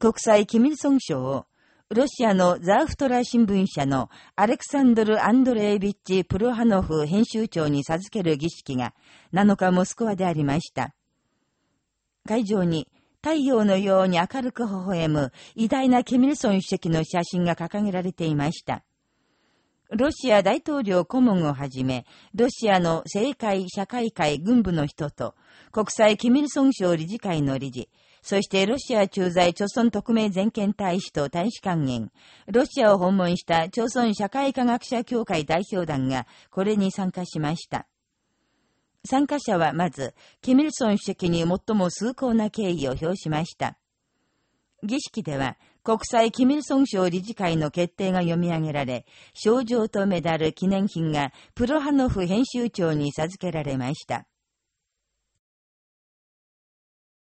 国際キミルソン賞を、ロシアのザーフトラ新聞社のアレクサンドル・アンドレービッチ・プロハノフ編集長に授ける儀式が7日モスクワでありました。会場に太陽のように明るく微笑む偉大なキミルソン主席の写真が掲げられていました。ロシア大統領顧問をはじめ、ロシアの政界、社会会、軍部の人と、国際キミルソン賞理事会の理事、そしてロシア駐在朝鮮特命全権大使と大使館員、ロシアを訪問した朝鮮社会科学者協会代表団がこれに参加しました。参加者はまず、キミルソン主席に最も崇高な敬意を表しました。儀式では、国際キミルソン賞理事会の決定が読み上げられ、賞状とメダル、記念品がプロハノフ編集長に授けられました。